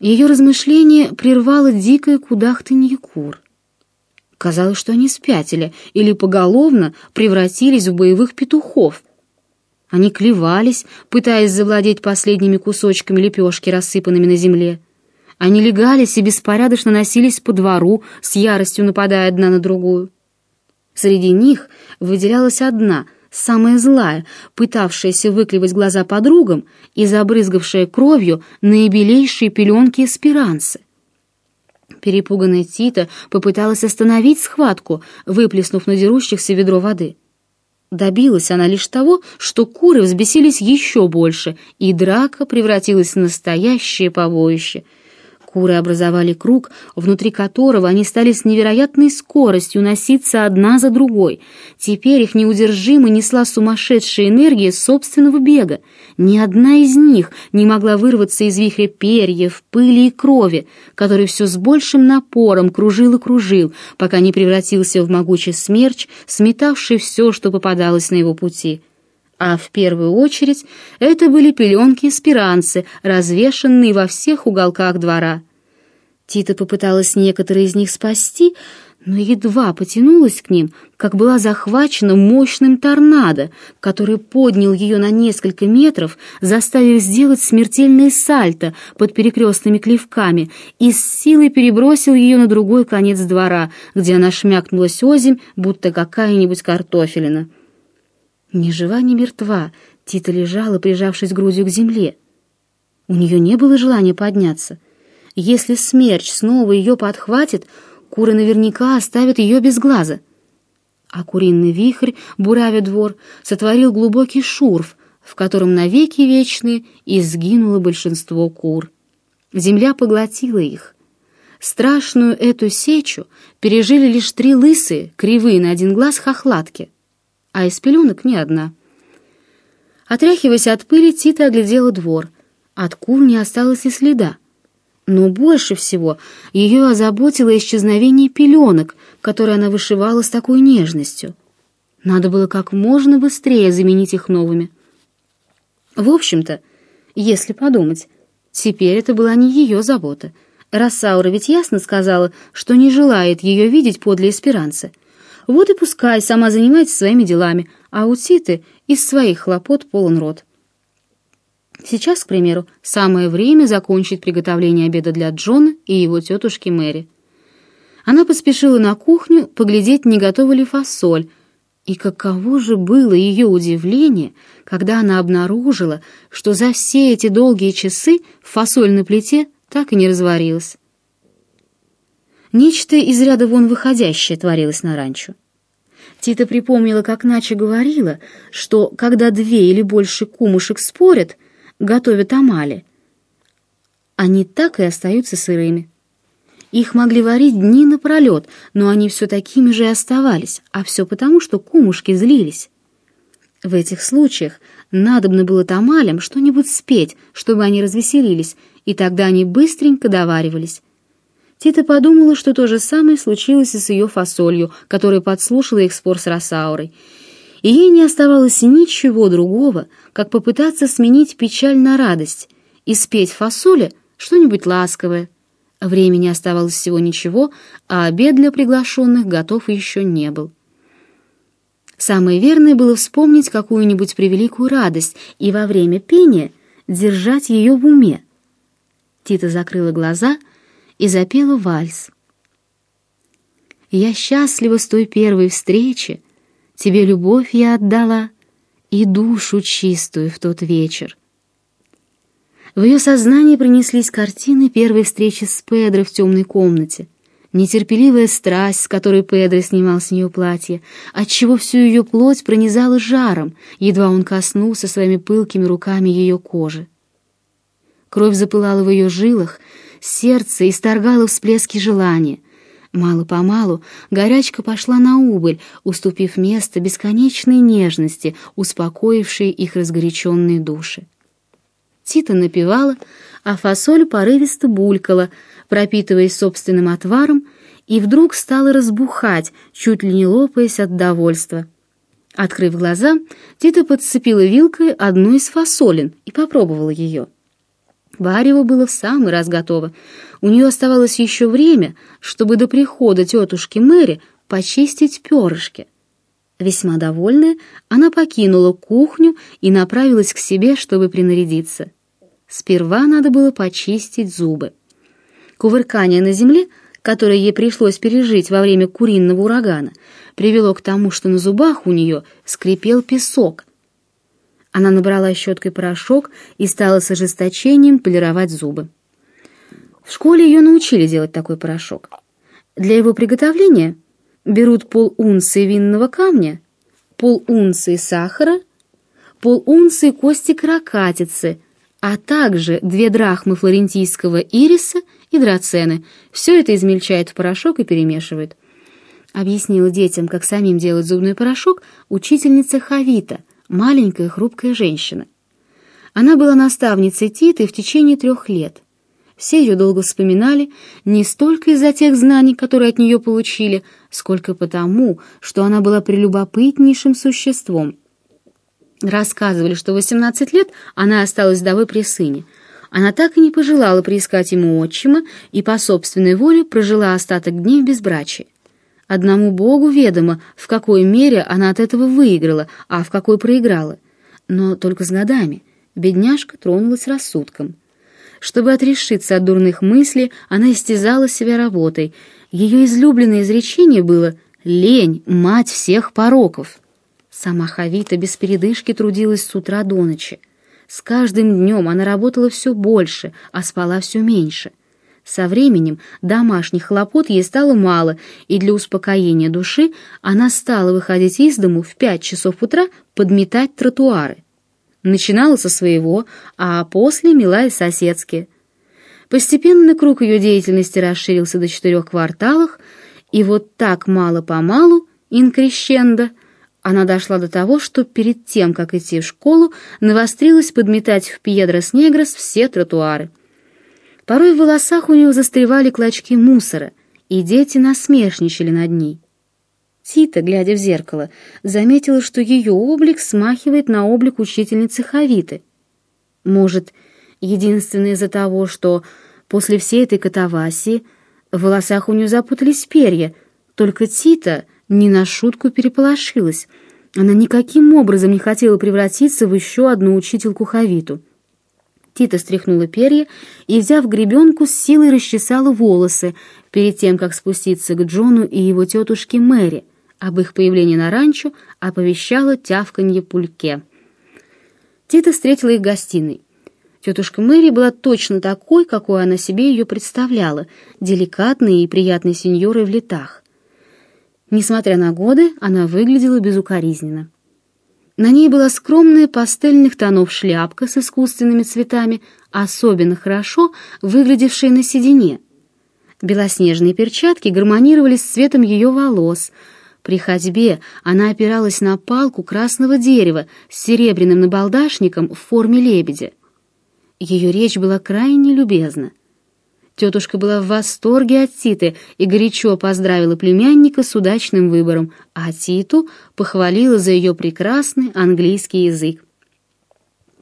Ее размышление прервало дикое кудахтанье кур. Казалось, что они спятили или поголовно превратились в боевых петухов. Они клевались, пытаясь завладеть последними кусочками лепешки, рассыпанными на земле. Они легались и беспорядочно носились по двору, с яростью нападая одна на другую. Среди них выделялась одна, самая злая, пытавшаяся выклевать глаза подругам и забрызгавшая кровью наибелейшие пеленки эсперанцы. Перепуганная Тита попыталась остановить схватку, выплеснув на дерущихся ведро воды. Добилась она лишь того, что куры взбесились еще больше, и драка превратилась в настоящее побоище — Куры образовали круг, внутри которого они стали с невероятной скоростью носиться одна за другой. Теперь их неудержимо несла сумасшедшая энергия собственного бега. Ни одна из них не могла вырваться из вихря перьев, пыли и крови, который все с большим напором кружил и кружил, пока не превратился в могучий смерч, сметавший все, что попадалось на его пути. А в первую очередь это были пеленки-эсперанцы, развешанные во всех уголках двора. Тита попыталась некоторые из них спасти, но едва потянулась к ним, как была захвачена мощным торнадо, который поднял ее на несколько метров, заставив сделать смертельное сальто под перекрестными клевками и с силой перебросил ее на другой конец двора, где она шмякнулась озимь, будто какая-нибудь картофелина. Ни жива, ни мертва, Тита лежала, прижавшись грудью к земле. У нее не было желания подняться. Если смерч снова ее подхватит, куры наверняка оставят ее без глаза. А куриный вихрь, буравя двор, сотворил глубокий шурф, в котором навеки вечные изгинуло большинство кур. Земля поглотила их. Страшную эту сечу пережили лишь три лысые, кривые на один глаз хохлатки а из пеленок ни одна. Отряхиваясь от пыли, Тита оглядела двор. От кур не осталось и следа. Но больше всего ее озаботило исчезновение пеленок, которые она вышивала с такой нежностью. Надо было как можно быстрее заменить их новыми. В общем-то, если подумать, теперь это была не ее забота. Рассаура ведь ясно сказала, что не желает ее видеть подле эсперанца — вот и пускай сама занимается своими делами, а у Титы из своих хлопот полон рот. Сейчас, к примеру, самое время закончить приготовление обеда для Джона и его тетушки Мэри. Она поспешила на кухню поглядеть, не готова ли фасоль, и каково же было ее удивление, когда она обнаружила, что за все эти долгие часы фасоль на плите так и не разварилась. Нечто из ряда вон выходящее творилось на ранчо. Тита припомнила, как Нача говорила, что когда две или больше кумушек спорят, готовят амали, они так и остаются сырыми. Их могли варить дни напролет, но они все такими же и оставались, а все потому, что кумушки злились. В этих случаях надобно было тамалям что-нибудь спеть, чтобы они развеселились, и тогда они быстренько доваривались. Тита подумала, что то же самое случилось и с ее фасолью, которая подслушала их спор с Росаурой. И ей не оставалось ничего другого, как попытаться сменить печаль на радость и спеть фасоле что-нибудь ласковое. Времени оставалось всего ничего, а обед для приглашенных готов еще не был. Самое верное было вспомнить какую-нибудь превеликую радость и во время пения держать ее в уме. Тита закрыла глаза — и запела вальс. «Я счастлива с той первой встречи, тебе любовь я отдала и душу чистую в тот вечер». В ее сознании принеслись картины первой встречи с Педро в темной комнате, нетерпеливая страсть, с которой Педро снимал с нее платье, отчего всю ее плоть пронизала жаром, едва он коснулся своими пылкими руками ее кожи. Кровь запылала в ее жилах, сердце исторгало всплески желания. Мало-помалу горячка пошла на убыль, уступив место бесконечной нежности, успокоившей их разгоряченные души. Тита напевала, а фасоль порывисто булькала, пропитываясь собственным отваром, и вдруг стала разбухать, чуть ли не лопаясь от довольства. Открыв глаза, Тита подцепила вилкой одну из фасолин и попробовала ее. Варево было в самый раз готово. У нее оставалось еще время, чтобы до прихода тетушки Мэри почистить перышки. Весьма довольная, она покинула кухню и направилась к себе, чтобы принарядиться. Сперва надо было почистить зубы. Кувыркание на земле, которое ей пришлось пережить во время куриного урагана, привело к тому, что на зубах у нее скрипел песок. Она набрала щеткой порошок и стала с ожесточением полировать зубы. В школе ее научили делать такой порошок. Для его приготовления берут пол-унции винного камня, пол-унции сахара, пол-унции кости каракатицы, а также две драхмы флорентийского ириса и драцены. Все это измельчает в порошок и перемешивает. Объяснила детям, как самим делать зубной порошок, учительница Хавита, маленькая хрупкая женщина. Она была наставницей Титы в течение трех лет. Все ее долго вспоминали, не столько из-за тех знаний, которые от нее получили, сколько потому, что она была прелюбопытнейшим существом. Рассказывали, что в 18 лет она осталась вдовой при сыне. Она так и не пожелала приискать ему отчима и по собственной воле прожила остаток дней в безбрачии. Одному Богу ведомо, в какой мере она от этого выиграла, а в какой проиграла. Но только с годами бедняжка тронулась рассудком. Чтобы отрешиться от дурных мыслей, она истязала себя работой. Ее излюбленное изречение было «Лень, мать всех пороков». Сама Хавита без передышки трудилась с утра до ночи. С каждым днем она работала все больше, а спала все меньше. Со временем домашних хлопот ей стало мало, и для успокоения души она стала выходить из дому в пять часов утра подметать тротуары. Начинала со своего, а после мела и соседские. Постепенно круг ее деятельности расширился до четырех кварталов, и вот так мало-помалу, инкрещендо, она дошла до того, что перед тем, как идти в школу, навострилась подметать в Пьедрос-Негрос все тротуары. Порой в волосах у нее застревали клочки мусора, и дети насмешничали над ней. Тита, глядя в зеркало, заметила, что ее облик смахивает на облик учительницы Хавиты. Может, единственное из-за того, что после всей этой катавасии в волосах у нее запутались перья, только Тита не на шутку переполошилась. Она никаким образом не хотела превратиться в еще одну учительку Хавиту. Тита стряхнула перья и, взяв гребенку, с силой расчесала волосы перед тем, как спуститься к Джону и его тетушке Мэри — об их появлении на ранчо оповещало тявканье пульке. Тита встретила их в гостиной. Тетушка Мэри была точно такой, какой она себе ее представляла, деликатной и приятной сеньорой в летах. Несмотря на годы, она выглядела безукоризненно. На ней была скромная пастельных тонов шляпка с искусственными цветами, особенно хорошо выглядевшая на седине. Белоснежные перчатки гармонировали с цветом ее волос — при ходьбе она опиралась на палку красного дерева с серебряным набалдашником в форме лебедя. Ее речь была крайне любезна. Тетушка была в восторге от Титы и горячо поздравила племянника с удачным выбором, а Титу похвалила за ее прекрасный английский язык.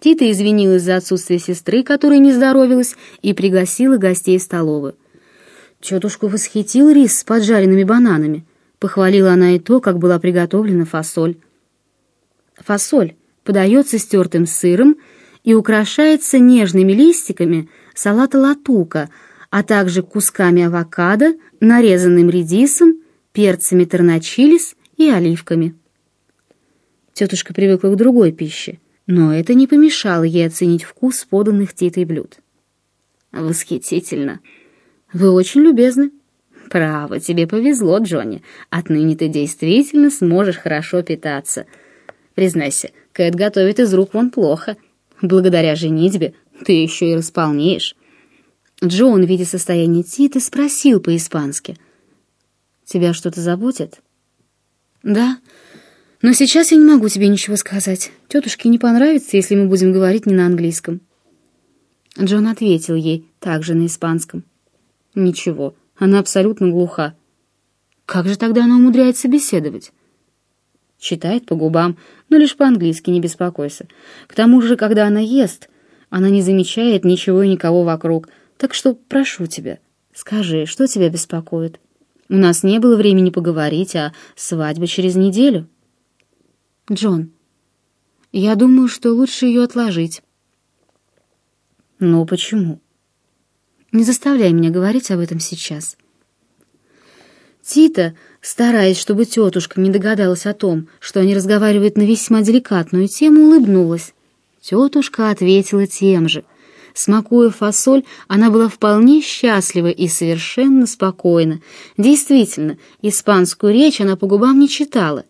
Тита извинилась за отсутствие сестры, которая не здоровилась, и пригласила гостей в столовую. Тетушку восхитил рис с поджаренными бананами — Похвалила она и то, как была приготовлена фасоль. Фасоль подается стертым сыром и украшается нежными листиками салата латука, а также кусками авокадо, нарезанным редисом, перцами терначилис и оливками. Тетушка привыкла к другой пище, но это не помешало ей оценить вкус поданных Титой блюд. «Восхитительно! Вы очень любезны!» «Право, тебе повезло, Джонни. Отныне ты действительно сможешь хорошо питаться. Признайся, Кэт готовит из рук вон плохо. Благодаря женитьбе ты еще и располнеешь». Джон, видя состояние Титы, спросил по-испански. «Тебя что-то заботит?» «Да, но сейчас я не могу тебе ничего сказать. Тетушке не понравится, если мы будем говорить не на английском». Джон ответил ей также на испанском. «Ничего, она абсолютно глуха. Как же тогда она умудряется беседовать? Читает по губам, но лишь по-английски, не беспокойся. К тому же, когда она ест, Она не замечает ничего и никого вокруг. Так что прошу тебя, скажи, что тебя беспокоит? У нас не было времени поговорить, а свадьба через неделю. Джон, я думаю, что лучше ее отложить. Но почему? Не заставляй меня говорить об этом сейчас. Тита, стараясь, чтобы тетушка не догадалась о том, что они разговаривают на весьма деликатную тему, улыбнулась. Тетушка ответила тем же. Смакуя фасоль, она была вполне счастлива и совершенно спокойна. Действительно, испанскую речь она по губам не читала.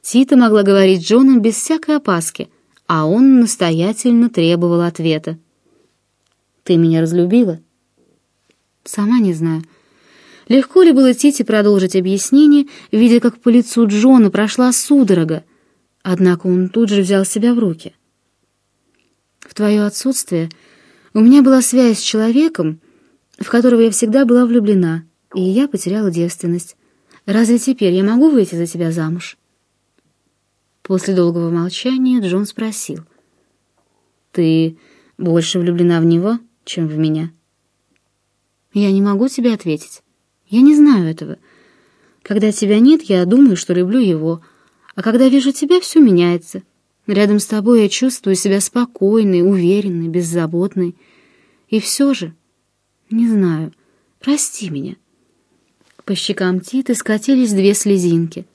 Тита могла говорить Джоном без всякой опаски, а он настоятельно требовал ответа. «Ты меня разлюбила?» «Сама не знаю». Легко ли было Тите продолжить объяснение, видя, как по лицу Джона прошла судорога, однако он тут же взял себя в руки. В твое отсутствие у меня была связь с человеком, в которого я всегда была влюблена, и я потеряла девственность. Разве теперь я могу выйти за тебя замуж?» После долгого молчания Джон спросил. «Ты больше влюблена в него, чем в меня?» «Я не могу тебе ответить. Я не знаю этого. Когда тебя нет, я думаю, что люблю его, а когда вижу тебя, все меняется». Рядом с тобой я чувствую себя спокойной, уверенной, беззаботной. И все же, не знаю, прости меня. По щекам Титы скатились две слезинки.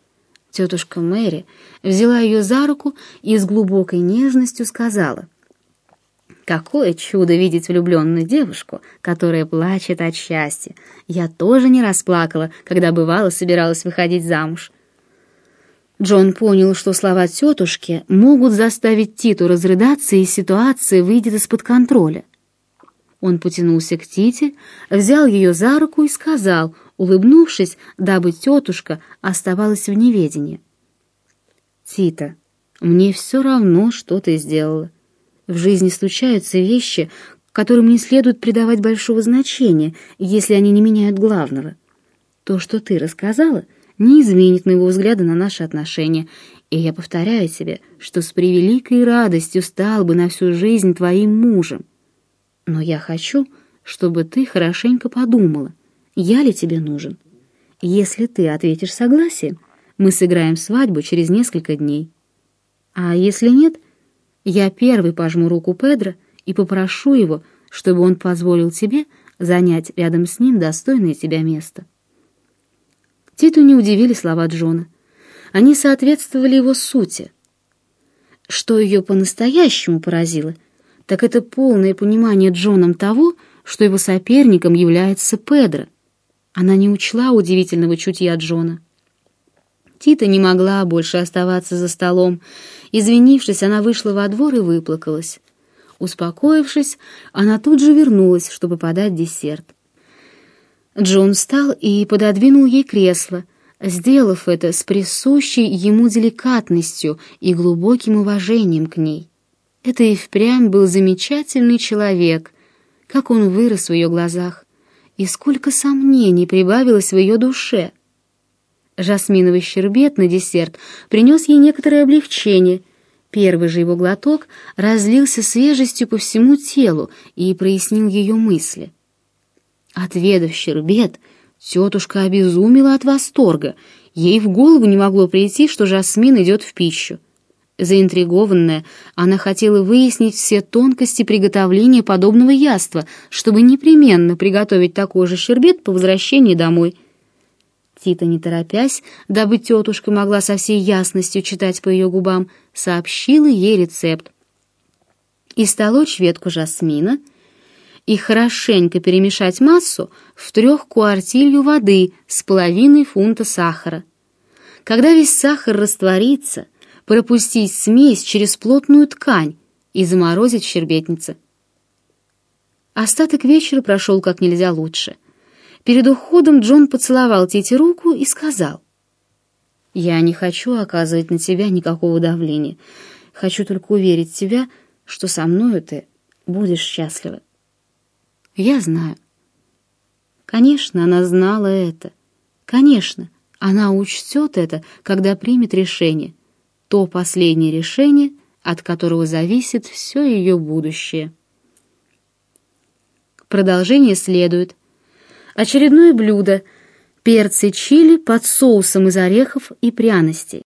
Тетушка Мэри взяла ее за руку и с глубокой нежностью сказала. «Какое чудо видеть влюбленную девушку, которая плачет от счастья! Я тоже не расплакала, когда бывало собиралась выходить замуж. Джон понял, что слова тетушки могут заставить Титу разрыдаться, и ситуация выйдет из-под контроля. Он потянулся к Тите, взял ее за руку и сказал, улыбнувшись, дабы тетушка оставалась в неведении. «Тита, мне все равно, что ты сделала. В жизни случаются вещи, которым не следует придавать большого значения, если они не меняют главного. То, что ты рассказала — не изменит моего взгляда на наши отношения, и я повторяю тебе, что с превеликой радостью стал бы на всю жизнь твоим мужем. Но я хочу, чтобы ты хорошенько подумала, я ли тебе нужен. Если ты ответишь согласием, мы сыграем свадьбу через несколько дней. А если нет, я первый пожму руку Педро и попрошу его, чтобы он позволил тебе занять рядом с ним достойное тебя место. Титу не удивили слова Джона. Они соответствовали его сути. Что ее по-настоящему поразило, так это полное понимание Джоном того, что его соперником является Педро. Она не учла удивительного чутья Джона. Тита не могла больше оставаться за столом. Извинившись, она вышла во двор и выплакалась. Успокоившись, она тут же вернулась, чтобы подать десерт. Джон встал и пододвинул ей кресло, сделав это с присущей ему деликатностью и глубоким уважением к ней. Это и впрямь был замечательный человек, как он вырос в ее глазах, и сколько сомнений прибавилось в ее душе. Жасминовый щербет на десерт принес ей некоторое облегчение. Первый же его глоток разлился свежестью по всему телу и прояснил ее мысли. Отведав щербет, тетушка обезумела от восторга. Ей в голову не могло прийти, что жасмин идет в пищу. Заинтригованная, она хотела выяснить все тонкости приготовления подобного яства, чтобы непременно приготовить такой же щербет по возвращении домой. Тита, не торопясь, дабы тетушка могла со всей ясностью читать по ее губам, сообщила ей рецепт. Истолочь ветку жасмина — и хорошенько перемешать массу в трех куартилью воды с половиной фунта сахара. Когда весь сахар растворится, пропустить смесь через плотную ткань и заморозить в щербетнице. Остаток вечера прошел как нельзя лучше. Перед уходом Джон поцеловал Тите руку и сказал, «Я не хочу оказывать на тебя никакого давления. Хочу только уверить тебя, что со мною ты будешь счастлива. Я знаю. Конечно, она знала это. Конечно, она учтет это, когда примет решение. То последнее решение, от которого зависит все ее будущее. Продолжение следует. Очередное блюдо – перцы чили под соусом из орехов и пряностей.